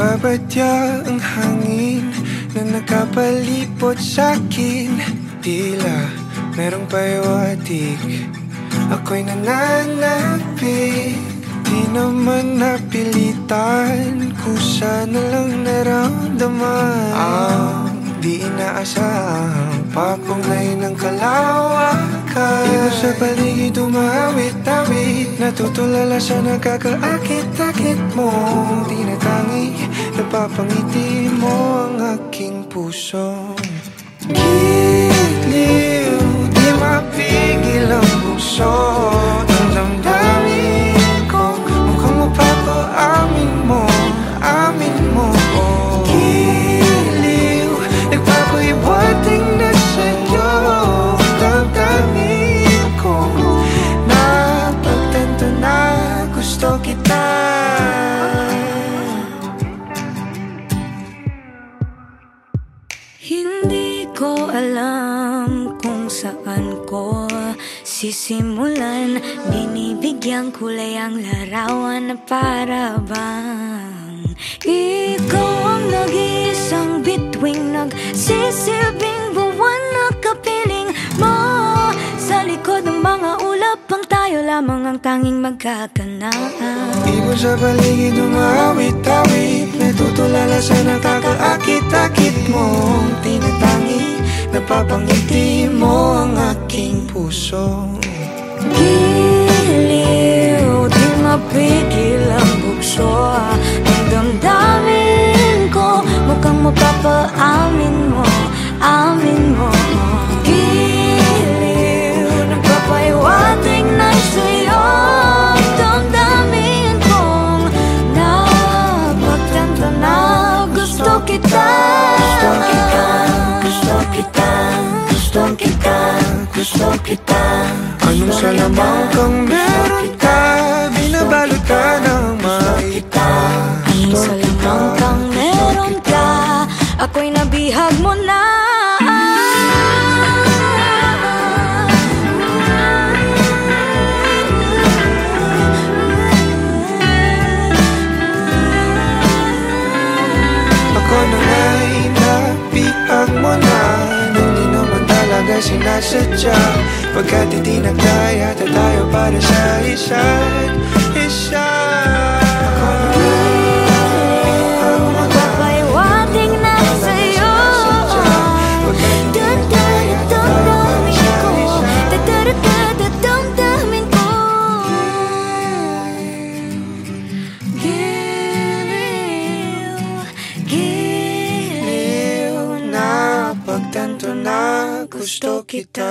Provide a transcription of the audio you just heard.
Nagbabadya ang hangin Na nakapalipot sa'kin. Tila merong payawatik Ako'y nananapik. Di naman napilitan Kusa na lang naramdaman. Ang di inaasahang Papunglay ng Iba sa paligid umawit-awit Natutulala sa nakakaakit-akit mo. Di natangi Napapangiti mo ang aking puso gusto kita. Hindi ko alam kung saan ko sisimulan. Binibigyan kulay ang larawan na para bang Ikaw ang nag-iisang bituing Nagsisilbing tayo lamang ang tanging magkakanaan Ibon sa paligid umawit-awit. Natutulala sa nakakaakit-akit mong tinatangi Napapangiti mo ang aking puso gusto kita. Anong salamang kang meron ka? Binabalot ka ng maita Anong salamang kang meron ka? Ako'y nabihag mo na talaga sinasadya Pagkat itinagdaya ta tayo para sa isa't isa giliw na pagtanto na gusto kita